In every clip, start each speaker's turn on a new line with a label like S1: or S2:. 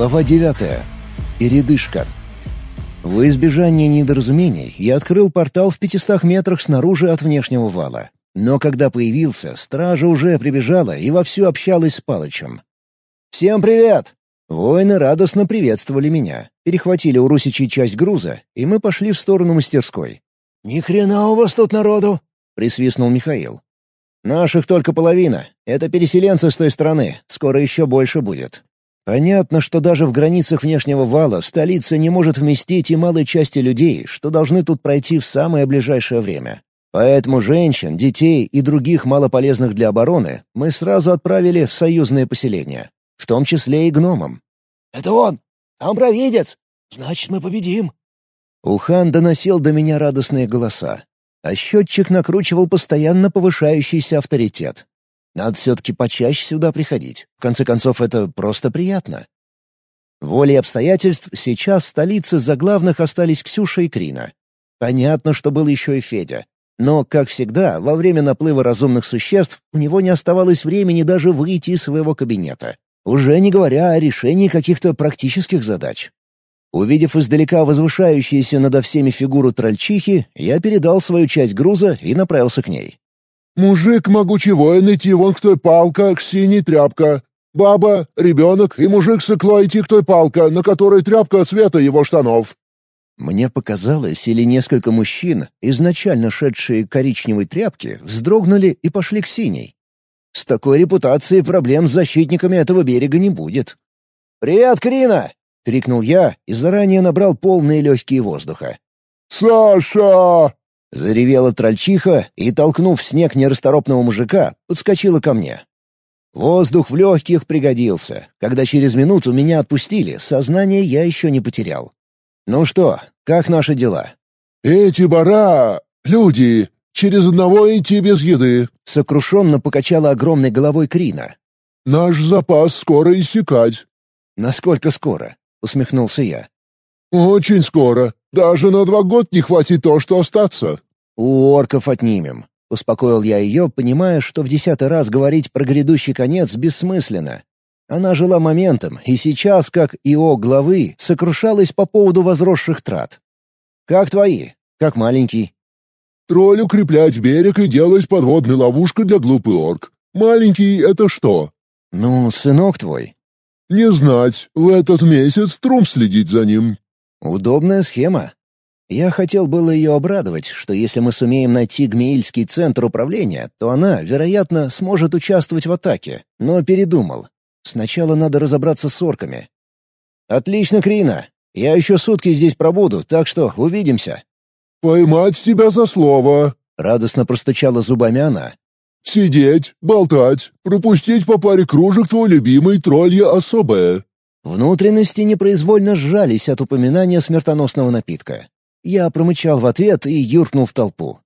S1: Глава 9. Передышка. В избежание недоразумений я открыл портал в 500 метрах снаружи от внешнего вала. Но когда появился, стража уже прибежала и вовсю общалась с Палычем. «Всем привет!» Воины радостно приветствовали меня, перехватили у Русичей часть груза, и мы пошли в сторону мастерской.
S2: «Ни хрена у вас тут народу!»
S1: — присвистнул Михаил. «Наших только половина. Это переселенцы с той стороны. Скоро еще больше будет. Понятно, что даже в границах внешнего вала столица не может вместить и малой части людей, что должны тут пройти в самое ближайшее время. Поэтому женщин, детей и других малополезных для обороны мы сразу отправили в союзные поселения, в том числе и гномам.
S2: «Это он! Там провидец! Значит, мы победим!»
S1: Ухан доносил до меня радостные голоса, а счетчик накручивал постоянно повышающийся авторитет. Надо все-таки почаще сюда приходить. В конце концов, это просто приятно. Волей обстоятельств сейчас в столице за главных остались Ксюша и Крина. Понятно, что был еще и Федя. Но, как всегда, во время наплыва разумных существ у него не оставалось времени даже выйти из своего кабинета. Уже не говоря о решении каких-то практических задач. Увидев издалека возвышающуюся над всеми фигуру трольчихи, я передал свою часть груза и направился к ней.
S3: Мужик могучий воин идти вон к той палка, к синей тряпка. Баба, ребенок и мужик с иклой идти к той палка, на которой тряпка цвета его штанов».
S1: Мне показалось, или несколько мужчин, изначально шедшие к коричневой тряпке, вздрогнули и пошли к синей. С такой репутацией проблем с защитниками этого берега не будет. «Привет, Крина!» — крикнул я и заранее набрал полные легкие воздуха.
S3: «Саша!»
S1: Заревела трольчиха и, толкнув снег нерасторопного мужика, подскочила ко мне. Воздух в легких пригодился. Когда через минуту меня отпустили, сознание я еще не потерял. «Ну что, как наши дела?»
S3: «Эти бара... люди... через одного идти без еды», —
S1: сокрушенно покачала огромной головой Крина.
S3: «Наш запас скоро иссякать».
S1: «Насколько скоро?» — усмехнулся я.
S3: «Очень скоро. Даже на два года не хватит то, что остаться».
S1: «У орков отнимем», — успокоил я ее, понимая, что в десятый раз говорить про грядущий конец бессмысленно. Она жила моментом, и сейчас, как и о главы, сокрушалась по поводу возросших трат. «Как твои? Как маленький?»
S3: «Тролль укреплять берег и делать подводной ловушкой для глупый орк. Маленький — это что?»
S1: «Ну, сынок твой».
S3: «Не знать. В этот месяц Трум следить за ним.
S1: Удобная схема. Я хотел было ее обрадовать, что если мы сумеем найти Гмеильский центр управления, то она, вероятно, сможет участвовать в атаке, но передумал. Сначала надо разобраться с орками. «Отлично, Крина. Я еще сутки здесь пробуду, так что увидимся».
S3: «Поймать тебя за слово», —
S1: радостно простучала зубами она.
S3: «Сидеть, болтать, пропустить по паре кружек твой любимый троллья особое».
S1: Внутренности непроизвольно сжались от упоминания смертоносного напитка. Я промычал в ответ и юркнул в толпу.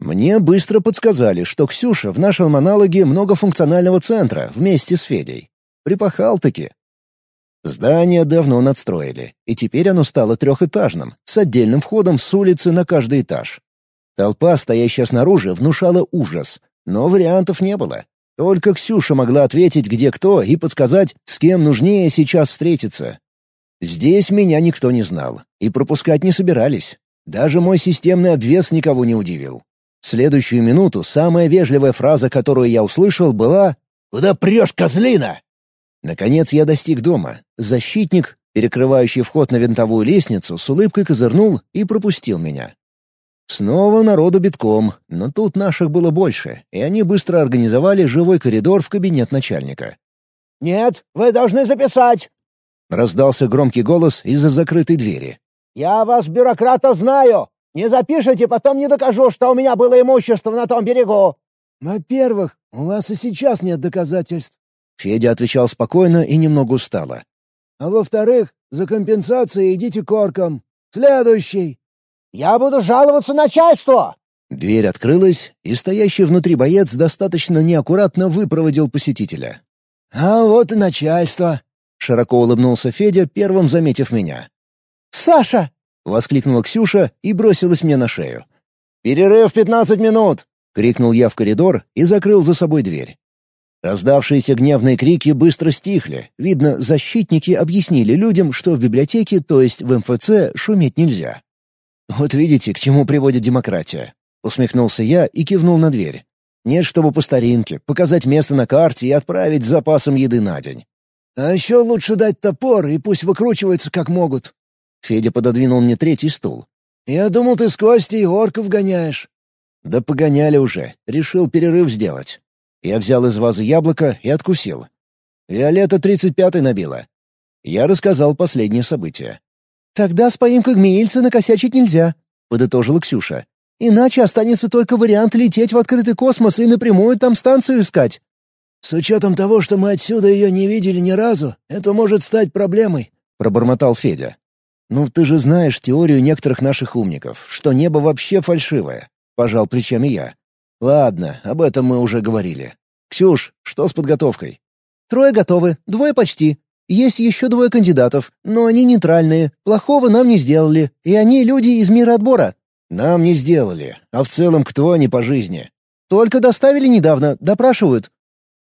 S1: Мне быстро подсказали, что Ксюша в нашем аналоге многофункционального центра вместе с Федей. Припахал-таки. Здание давно надстроили, и теперь оно стало трехэтажным, с отдельным входом с улицы на каждый этаж. Толпа, стоящая снаружи, внушала ужас, но вариантов не было. Только Ксюша могла ответить, где кто, и подсказать, с кем нужнее сейчас встретиться. Здесь меня никто не знал, и пропускать не собирались. Даже мой системный обвес никого не удивил. В следующую минуту самая вежливая фраза, которую я услышал, была «Куда прешь, козлина?» Наконец я достиг дома. Защитник, перекрывающий вход на винтовую лестницу, с улыбкой козырнул и пропустил меня. Снова народу битком, но тут наших было больше, и они быстро организовали живой коридор в кабинет начальника.
S2: «Нет, вы должны записать!»
S1: Раздался громкий голос из-за закрытой двери.
S2: «Я вас, бюрократов, знаю! Не запишите, потом не докажу, что у меня было имущество на том берегу!»
S4: «Во-первых, у вас и сейчас нет доказательств».
S1: Федя отвечал спокойно и немного устало.
S4: «А во-вторых, за компенсацией идите к оркам. Следующий!»
S2: Я буду жаловаться начальству!»
S1: Дверь открылась, и стоящий внутри боец достаточно неаккуратно выпроводил посетителя.
S4: «А вот и начальство!»
S1: — широко улыбнулся Федя, первым заметив меня.
S2: «Саша!»
S1: — воскликнула Ксюша и бросилась мне на шею. «Перерыв пятнадцать минут!» — крикнул я в коридор и закрыл за собой дверь. Раздавшиеся гневные крики быстро стихли. Видно, защитники объяснили людям, что в библиотеке, то есть в МФЦ, шуметь нельзя. «Вот видите, к чему приводит демократия», — усмехнулся я и кивнул на дверь. «Нет, чтобы по старинке, показать место на карте и отправить с запасом еды на день».
S4: «А еще лучше дать топор, и пусть выкручиваются как могут».
S1: Федя пододвинул мне третий стул.
S4: «Я думал, ты с Костей орков гоняешь».
S1: «Да погоняли уже. Решил перерыв сделать». Я взял из вазы яблоко и откусил. Виолетта тридцать пятый набила. Я рассказал последнее событие.
S5: «Тогда с поимкой гмеильца накосячить нельзя», — подытожила Ксюша. «Иначе останется только вариант лететь в открытый космос и напрямую там станцию искать».
S4: «С учетом того, что мы отсюда ее не видели ни разу, это может стать проблемой», —
S1: пробормотал Федя. «Ну, ты же знаешь теорию некоторых наших умников, что небо вообще фальшивое», — пожал плечами я. «Ладно, об этом мы уже говорили. Ксюш, что с подготовкой?»
S5: «Трое готовы, двое почти. Есть еще двое кандидатов, но они нейтральные, плохого нам не сделали, и они люди из мира отбора».
S1: «Нам не сделали, а в целом кто они по жизни?»
S5: «Только доставили недавно, допрашивают».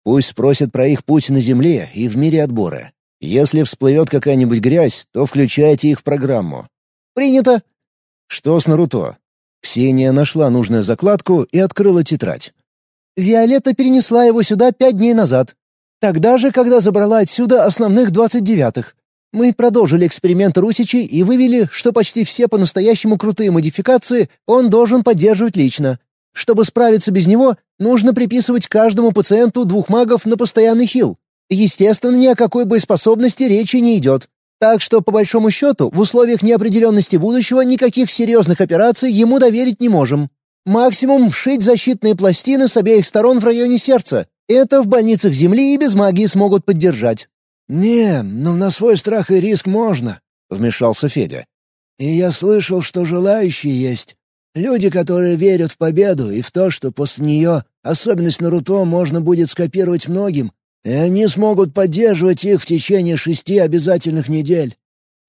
S1: «Пусть спросят про их путь на Земле и в мире отбора. Если всплывет какая-нибудь грязь, то включайте их в программу».
S5: «Принято».
S1: «Что с Наруто?» Ксения нашла нужную закладку и открыла тетрадь.
S5: «Виолетта перенесла его сюда пять дней назад. Тогда же, когда забрала отсюда основных двадцать девятых. Мы продолжили эксперимент Русичи и вывели, что почти все по-настоящему крутые модификации он должен поддерживать лично. Чтобы справиться без него, нужно приписывать каждому пациенту двух магов на постоянный хил. Естественно, ни о какой боеспособности речи не идет. Так что, по большому счету, в условиях неопределенности будущего никаких серьезных операций ему доверить не можем. Максимум вшить защитные пластины с обеих сторон в районе сердца. Это в больницах Земли и без магии смогут поддержать.
S4: «Не, но на свой страх и риск можно», — вмешался Федя. «И я слышал, что желающие есть. Люди, которые верят в победу и в то, что после нее особенность Наруто можно будет скопировать многим, и они смогут поддерживать их в течение шести обязательных недель».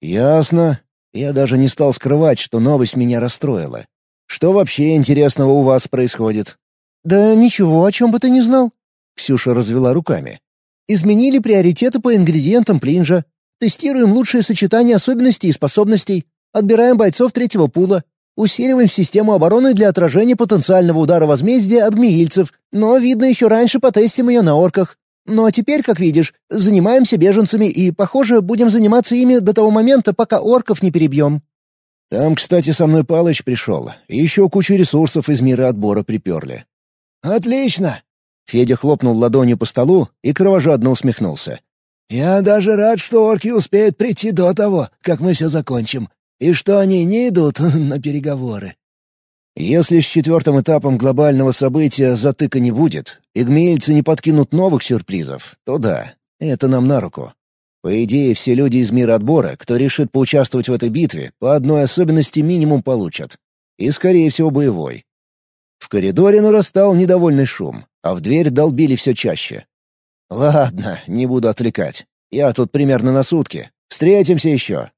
S1: «Ясно. Я даже не стал скрывать, что новость меня расстроила. Что вообще интересного у вас происходит?»
S5: «Да ничего, о чем бы ты не знал», —
S1: Ксюша развела руками.
S5: «Изменили приоритеты по ингредиентам плинжа. Тестируем лучшие сочетания особенностей и способностей. Отбираем бойцов третьего пула. Усиливаем систему обороны для отражения потенциального удара возмездия от гмеильцев, но, видно, еще раньше потестим ее на орках. Ну а теперь, как видишь, занимаемся беженцами и, похоже, будем заниматься ими до того момента, пока орков не перебьем».
S1: «Там, кстати, со мной Палыч пришел. Еще кучу ресурсов из мира отбора приперли».
S4: «Отлично!»
S1: Федя хлопнул ладонью по столу и кровожадно усмехнулся.
S4: «Я даже рад, что орки успеют прийти до того, как мы все закончим, и что они не идут на переговоры».
S1: Если с четвертым этапом глобального события затыка не будет, и гмеильцы не подкинут новых сюрпризов, то да, это нам на руку. По идее, все люди из мира отбора, кто решит поучаствовать в этой битве, по одной особенности минимум получат. И, скорее всего, боевой. В коридоре нарастал недовольный шум, а в дверь долбили все чаще. «Ладно, не буду отвлекать. Я тут примерно на сутки. Встретимся еще».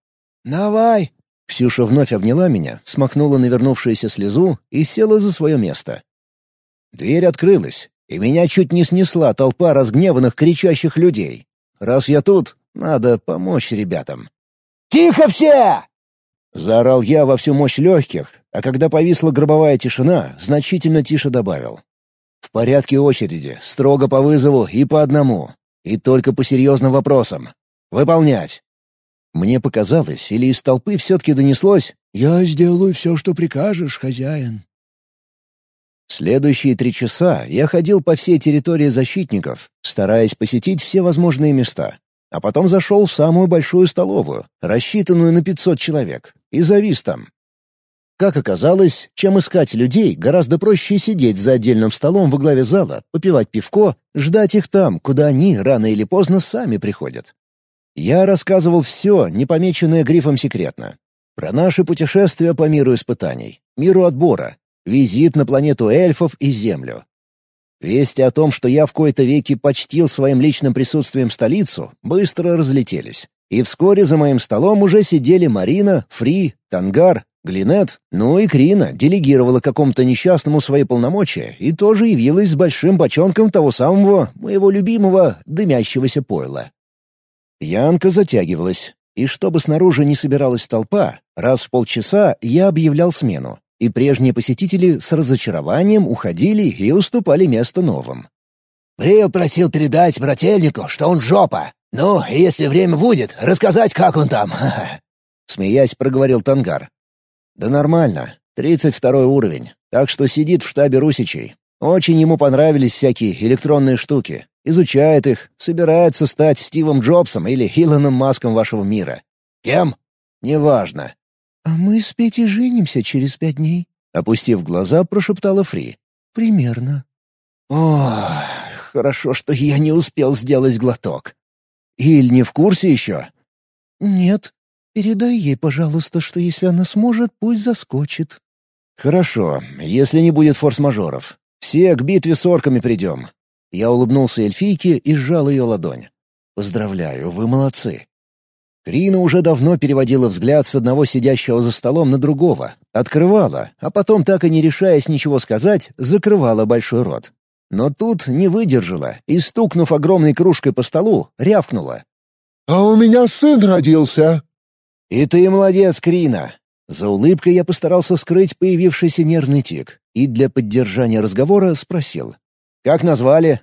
S4: «Давай»,
S1: Ксюша вновь обняла меня, смахнула навернувшуюся слезу и села за свое место. Дверь открылась, и меня чуть не снесла толпа разгневанных кричащих людей. Раз я тут, надо помочь ребятам.
S2: «Тихо все!»
S1: Заорал я во всю мощь легких, а когда повисла гробовая тишина, значительно тише добавил. Порядке очереди, строго по вызову и по одному. И только по серьезным вопросам. Выполнять. Мне показалось, или из толпы все-таки донеслось
S4: «Я сделаю все, что прикажешь, хозяин».
S1: Следующие три часа я ходил по всей территории защитников, стараясь посетить все возможные места. А потом зашел в самую большую столовую, рассчитанную на 500 человек, и завис там. Как оказалось, чем искать людей, гораздо проще сидеть за отдельным столом во главе зала, попивать пивко, ждать их там, куда они рано или поздно сами приходят. Я рассказывал все, не помеченное грифом секретно. Про наши путешествия по миру испытаний, миру отбора, визит на планету эльфов и Землю. Вести о том, что я в кои-то веки почтил своим личным присутствием столицу, быстро разлетелись. И вскоре за моим столом уже сидели Марина, Фри, Тангар, Глинет, ну и Крина, делегировала какому-то несчастному свои полномочия и тоже явилась с большим бочонком того самого, моего любимого, дымящегося пойла. Янка затягивалась, и чтобы снаружи не собиралась толпа, раз в полчаса я объявлял смену, и прежние посетители с разочарованием уходили и уступали место новым.
S2: «Брил просил передать брательнику, что он жопа. Ну, если время будет, рассказать, как он там».
S1: Смеясь, проговорил Тангар. «Да нормально. Тридцать второй уровень. Так что сидит в штабе Русичей. Очень ему понравились всякие электронные штуки. Изучает их, собирается стать Стивом Джобсом или Илоном Маском вашего мира. Кем? Неважно.
S5: «А мы с Петей женимся через пять дней», — опустив глаза, прошептала Фри. «Примерно».
S1: «Ох, хорошо, что я не успел сделать глоток. Иль не в курсе еще?»
S5: «Нет. Передай ей, пожалуйста, что если она сможет, пусть заскочит».
S1: «Хорошо, если не будет форс-мажоров. Все к битве с орками придем». Я улыбнулся эльфийке и сжал ее ладонь. «Поздравляю, вы молодцы. Крина уже давно переводила взгляд с одного сидящего за столом на другого, открывала, а потом, так и не решаясь ничего сказать, закрывала большой рот. Но тут не выдержала и, стукнув огромной кружкой по столу, рявкнула.
S3: «А у меня сын родился!»
S1: «И ты молодец, Крина!» За улыбкой я постарался скрыть появившийся нервный тик и для поддержания разговора спросил. «Как назвали?»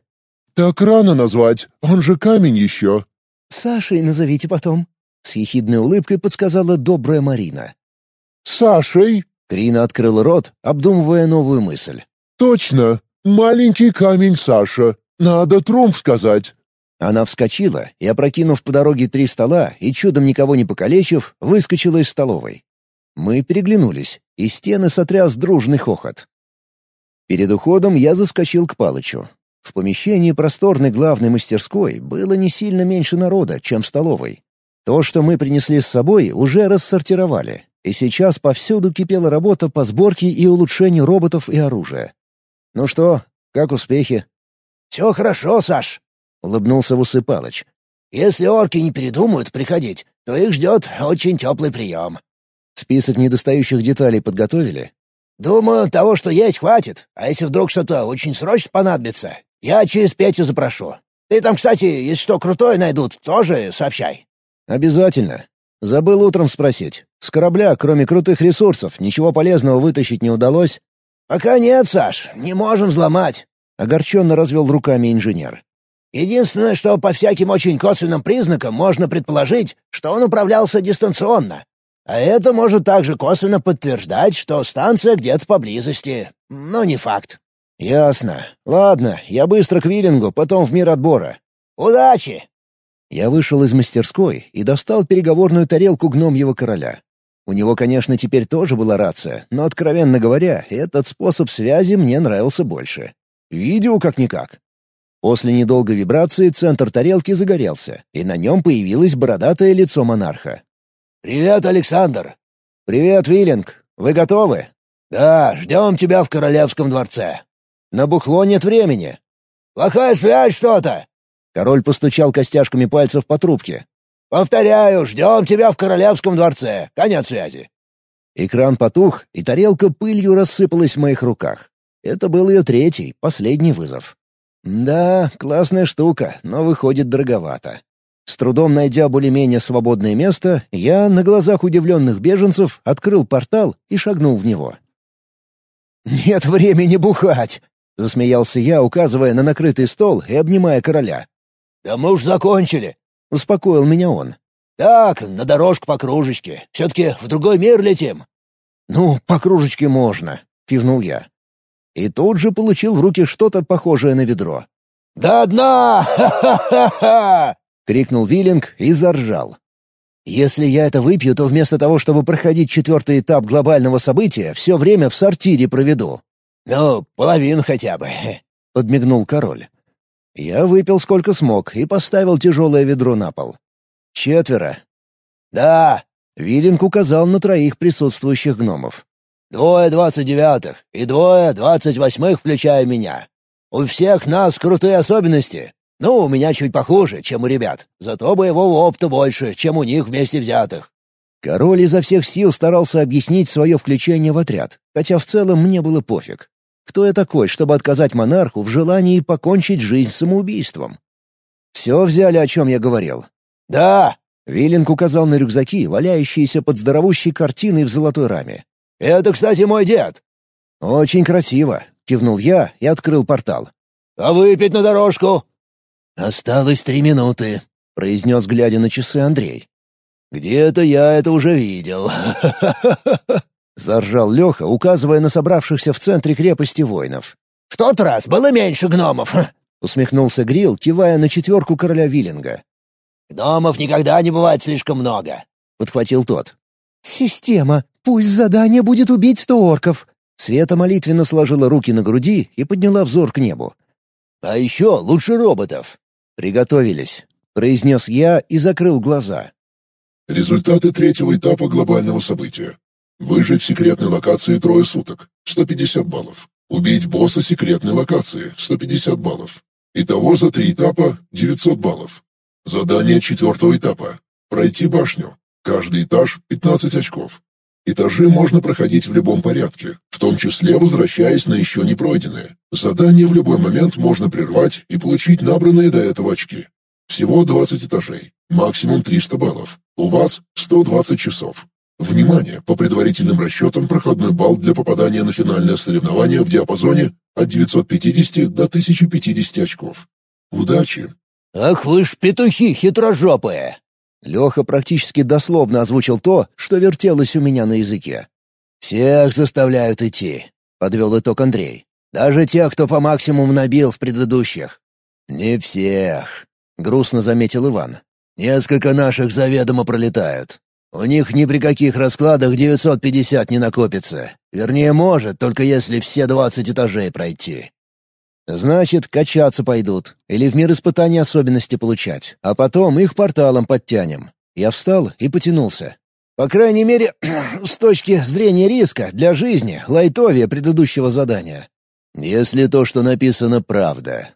S3: «Так рано назвать, он же камень еще».
S5: «Сашей назовите потом», с ехидной улыбкой подсказала добрая Марина.
S3: «Сашей?»
S1: Крина открыла рот, обдумывая новую мысль.
S3: «Точно! Маленький камень Саша. Надо трум сказать».
S1: Она вскочила и, опрокинув по дороге три стола и чудом никого не покалечив, выскочила из столовой. Мы переглянулись, и стены сотряс дружный хохот. Перед уходом я заскочил к Палычу. В помещении просторной главной мастерской было не сильно меньше народа, чем в столовой. То, что мы принесли с собой, уже рассортировали, и сейчас повсюду кипела работа по сборке и улучшению роботов и оружия. «Ну что, как успехи?»
S2: «Все хорошо, Саш», — улыбнулся в Палыч. «Если орки не передумают приходить, то их ждет очень теплый прием».
S1: «Список недостающих деталей подготовили?»
S2: «Думаю, того, что есть, хватит. А если вдруг что-то очень срочно понадобится, я через Петю запрошу. Ты там, кстати, если что крутое найдут, тоже сообщай».
S1: «Обязательно. Забыл утром спросить. С корабля, кроме крутых ресурсов, ничего полезного вытащить не удалось?»
S2: «Пока нет, Саш, не можем взломать», — огорченно развел руками инженер. «Единственное, что по всяким очень косвенным признакам можно предположить, что он управлялся дистанционно. А это может также косвенно подтверждать, что станция где-то поблизости. Но не факт».
S1: «Ясно. Ладно, я быстро к Виллингу, потом в мир отбора».
S2: «Удачи!»
S1: Я вышел из мастерской и достал переговорную тарелку гномьего короля. У него, конечно, теперь тоже была рация, но, откровенно говоря, этот способ связи мне нравился больше. Видео как-никак. После недолгой вибрации центр тарелки загорелся, и на нем появилось бородатое лицо монарха.
S2: «Привет, Александр!»
S1: «Привет, Виллинг! Вы готовы?»
S2: «Да, ждем тебя в королевском дворце».
S1: «На бухло нет времени».
S2: «Плохая связь что-то!»
S1: Король постучал костяшками пальцев по трубке.
S2: «Повторяю, ждем тебя в королевском дворце. Конец связи».
S1: Экран потух, и тарелка пылью рассыпалась в моих руках. Это был ее третий, последний вызов. Да, классная штука, но выходит дороговато. С трудом найдя более-менее свободное место, я на глазах удивленных беженцев открыл портал и шагнул в него. «Нет времени бухать!» — засмеялся я, указывая на накрытый стол и обнимая короля.
S2: «Да мы уж закончили», —
S1: успокоил меня он.
S2: «Так, на дорожку по кружечке. Все-таки в другой мир летим».
S1: «Ну, по кружечке можно», — кивнул я. И тут же получил в руки что-то похожее на ведро.
S2: «До дна! Ха-ха-ха-ха!»
S1: — крикнул Виллинг и заржал. «Если я это выпью, то вместо того, чтобы проходить четвертый этап глобального события, все время в сортире проведу».
S2: «Ну, половину хотя бы», —
S1: подмигнул король. Я выпил сколько смог и поставил тяжелое ведро на пол. Четверо.
S2: «Да», —
S1: Виллинг указал на троих присутствующих гномов.
S2: «Двое двадцать девятых и двое двадцать восьмых, включая меня. У всех нас крутые особенности. Ну, у меня чуть похуже, чем у ребят, зато боевого опыта больше, чем у них вместе взятых».
S1: Король изо всех сил старался объяснить свое включение в отряд, хотя в целом мне было пофиг. Кто я такой, чтобы отказать монарху в желании покончить жизнь самоубийством? «Все взяли, о чем я говорил?»
S2: «Да!»
S1: — Виллинг указал на рюкзаки, валяющиеся под здоровущей картиной в золотой раме.
S2: «Это, кстати, мой дед!»
S1: «Очень красиво!» — кивнул я и открыл портал.
S2: «А выпить на дорожку?»
S1: «Осталось три минуты», — произнес, глядя на часы Андрей. «Где-то я это уже видел». Заржал Леха, указывая на собравшихся в центре крепости воинов.
S2: «В тот раз было меньше гномов», —
S1: усмехнулся Грил, кивая на четверку короля Виллинга.
S2: «Гномов никогда не бывает слишком много», —
S1: подхватил тот.
S5: «Система. Пусть задание будет убить сто орков».
S1: Света молитвенно сложила руки на груди и подняла взор к небу.
S2: «А еще лучше роботов».
S1: «Приготовились», — произнес я и закрыл глаза.
S3: Результаты третьего этапа глобального события. Выжить в секретной локации трое суток. 150 баллов. Убить босса секретной локации. 150 баллов. Итого за три этапа 900 баллов. Задание четвертого этапа. Пройти башню. Каждый этаж 15 очков. Этажи можно проходить в любом порядке, в том числе возвращаясь на еще не пройденные. Задание в любой момент можно прервать и получить набранные до этого очки. Всего 20 этажей, максимум 300 баллов. У вас 120 часов. Внимание! По предварительным расчетам проходной балл для попадания на финальное соревнование в диапазоне от 950 до 1050 очков. Удачи!
S2: «Ах вы ж петухи хитрожопые!»
S1: Леха практически дословно озвучил то, что вертелось у меня на языке.
S2: «Всех заставляют идти», — подвел итог Андрей. «Даже тех, кто по максимуму набил в предыдущих».
S1: «Не всех», — грустно заметил Иван.
S2: «Несколько наших заведомо пролетают. У них ни при каких раскладах 950 не накопится. Вернее, может, только если все 20 этажей пройти.
S1: Значит, качаться пойдут, или в мир испытаний особенности получать, а потом их порталом подтянем. Я встал и потянулся. По крайней мере, с точки зрения риска для жизни, лайтовее предыдущего задания.
S2: Если то, что написано, правда.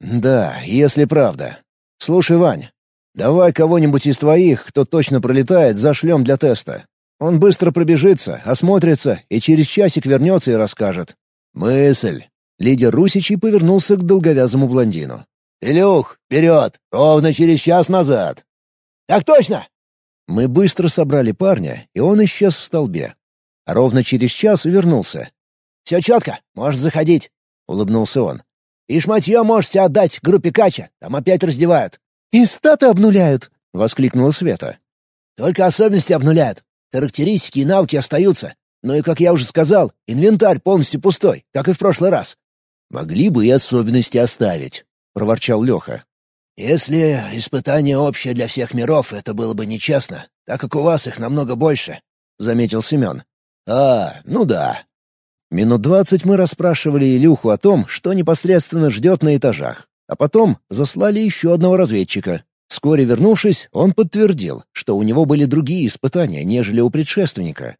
S1: Да, если правда. Слушай, Вань, давай кого-нибудь из твоих, кто точно пролетает, зашлем для теста. Он быстро пробежится, осмотрится и через часик вернется и расскажет.
S2: Мысль.
S1: Лидер Русичей повернулся к долговязому блондину.
S2: «Илюх, вперед! Ровно через час назад!»
S5: «Так точно!»
S1: Мы быстро собрали парня, и он исчез в столбе. Ровно через час вернулся.
S5: «Все четко, можешь заходить», — улыбнулся он. «И шматье можете отдать группе Кача, там опять раздевают».
S1: «И статы обнуляют», — воскликнула Света.
S5: «Только особенности обнуляют. Характеристики и навыки остаются. Но и, как я уже сказал, инвентарь полностью пустой, как и в прошлый раз.
S2: «Могли бы и особенности оставить», — проворчал Леха.
S5: «Если испытание общее для всех миров, это было бы нечестно, так как у вас их намного больше», — заметил Семен.
S2: «А, ну да».
S1: Минут двадцать мы расспрашивали Илюху о том, что непосредственно ждет на этажах, а потом заслали еще одного разведчика. Вскоре вернувшись, он подтвердил, что у него были другие испытания, нежели у предшественника.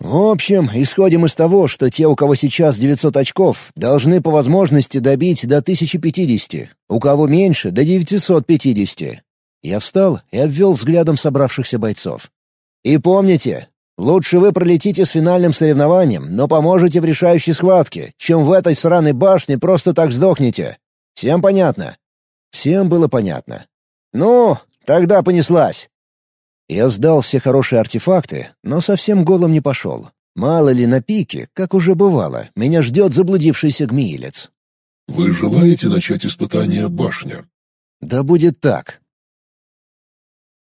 S1: В общем, исходим из того, что те, у кого сейчас 900 очков, должны по возможности добить до 1050, у кого меньше — до 950. Я встал и обвел взглядом собравшихся бойцов. И помните, лучше вы пролетите с финальным соревнованием, но поможете в решающей схватке, чем в этой сраной башне просто так сдохнете. Всем понятно? Всем было понятно. Ну, тогда понеслась. Я сдал все хорошие артефакты, но совсем голым не пошел. Мало ли на пике, как уже бывало, меня ждет заблудившийся гмиилец.
S3: «Вы желаете начать испытание башня?»
S1: «Да будет так»,